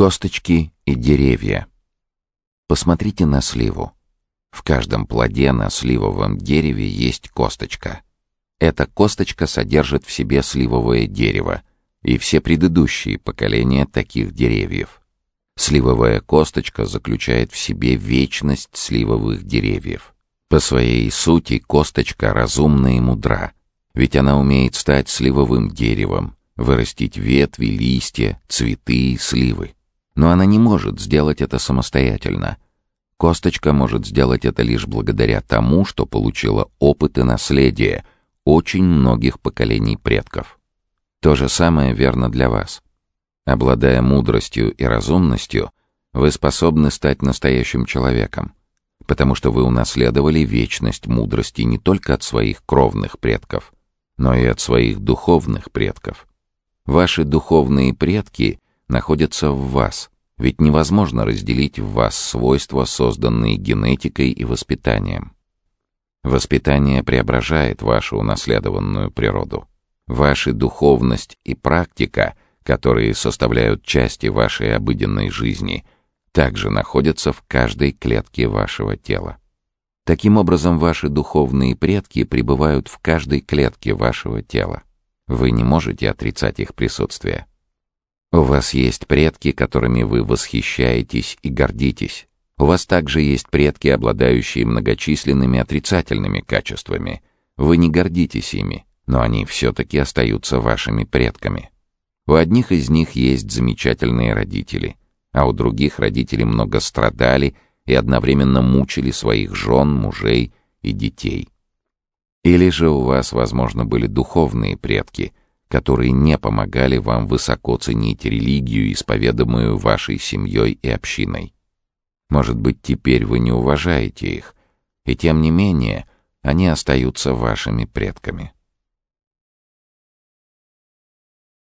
Косточки и деревья. Посмотрите на сливу. В каждом плоде на сливовом дереве есть косточка. Эта косточка содержит в себе сливовое дерево и все предыдущие поколения таких деревьев. Сливовая косточка заключает в себе вечность сливовых деревьев. По своей сути косточка разумна и мудра, ведь она умеет стать сливовым деревом, вырастить ветви, листья, цветы и сливы. Но она не может сделать это самостоятельно. Косточка может сделать это лишь благодаря тому, что получила опыт и наследие очень многих поколений предков. То же самое верно для вас. Обладая мудростью и разумностью, вы способны стать настоящим человеком, потому что вы унаследовали вечность мудрости не только от своих кровных предков, но и от своих духовных предков. Ваши духовные предки находятся в вас, ведь невозможно разделить в вас свойства, созданные генетикой и воспитанием. Воспитание преображает вашу унаследованную природу. Ваша духовность и практика, которые составляют части вашей обыденной жизни, также находятся в каждой клетке вашего тела. Таким образом, ваши духовные предки пребывают в каждой клетке вашего тела. Вы не можете отрицать их присутствие. У вас есть предки, которыми вы восхищаетесь и гордитесь. У вас также есть предки, обладающие многочисленными отрицательными качествами. Вы не гордитесь ими, но они все-таки остаются вашими предками. У одних из них есть замечательные родители, а у других родители много страдали и одновременно мучили своих жен, мужей и детей. Или же у вас, возможно, были духовные предки, которые не помогали вам высоко ценить религию, исповедуемую вашей семьей и общиной. Может быть, теперь вы не уважаете их, и тем не менее они остаются вашими предками.